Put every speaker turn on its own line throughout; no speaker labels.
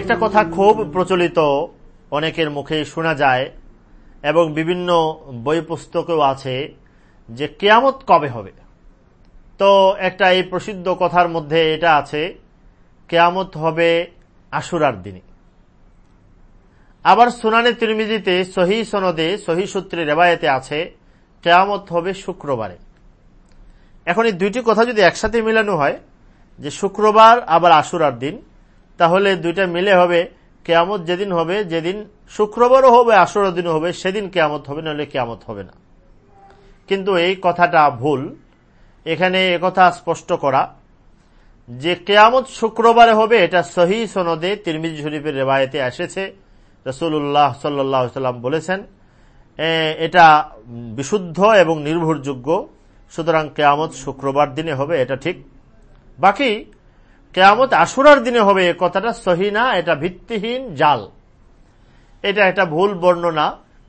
একটা কথা খুব প্রচলিত, অনেকের মুখে শোনা যায়, এবং বিভিন্ন বই পুস্তকেও আছে যে কেয়ামত কবে হবে। তো একটা এই প্রসিদ্ধ কথার মধ্যে এটা আছে, কেয়ামত হবে আশুরার দিনে। আবার সুনানে তিরমিজিতে সহি সনদে, সহি সূত্রে রেবায়তে আছে, কেয়ামত হবে শুক্রবারে। এখন এই দুইটি কথা যদি একসাথে মিলানো হয়, যে শুক্রবার আবার আশুরার দিন তাহলে দুইটা মিলে হবে, কেয়ামত যেদিন হবে, যেদিন শুক্রবারও হবে আশুরার দিনও হবে, সেদিন কেয়ামত হবে, নাহলে কেয়ামত হবে না। কিন্তু এই কথাটা ভুল। এখানে একথা স্পষ্ট করা, যে কেয়ামত শুক্রবারে হবে, এটা সহি সনদে তিরমিজ শরীফের রেবায়তে এসেছে। রসুল্লাহ সাল্লাম বলেছেন এটা বিশুদ্ধ এবং নির্ভরযোগ্য, সুতরাং কেয়ামত শুক্রবার দিনে হবে, এটা ঠিক। বাকি কেয়ামত আশুরার দিনে হবে, এ কথাটা সহি না, এটা ভিত্তিহীন জাল। এটা একটা ভুল বর্ণনা,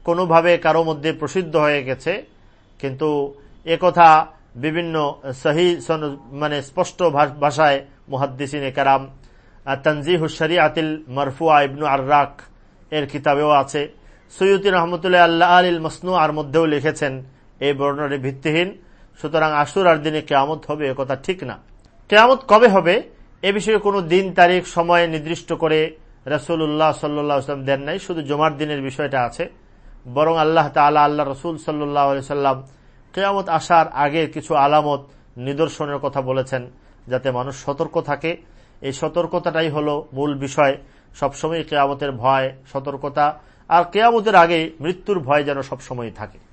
কোনোভাবে কারও মধ্যে প্রসিদ্ধ হয়ে গেছে, কিন্তু কথা বিভিন্ন সহি মানে স্পষ্ট ভাষায় মুহাদ্দিসিন কারাম তনজিহ আতিল মরফুয়া ইবনু আর্রাক এর কিতাবেও আছে। সৈয়দি রহমতুল্লাহ আল্লাহ আলিল মসনু আর মধ্যেও লিখেছেন এই বর্ণনাটি ভিত্তিহীন। সুতরাং আশুর আর দিনে কেয়ামত হবে, এ কথা ঠিক না। কেয়ামত কবে হবে? এ বিষয়ে কোনো দিন, তারিখ, সময় নির্দিষ্ট করে রসুল্লাহ সাল্লাম দেন নাই, শুধু জমার দিনের বিষয়টা আছে। বরং আল্লাহ তালা আল্লাহ রসুল সাল্লাহ সাল্লাম কেয়ামত আসার আগে কিছু আলামত নিদর্শনের কথা বলেছেন, যাতে মানুষ সতর্ক থাকে। এই সতর্কতাটাই হল মূল বিষয়। সবসময় কেয়ামতের ভয়, সতর্কতা, আর কেয়ামতের আগে মৃত্যুর ভয় যেন সবসময় থাকে।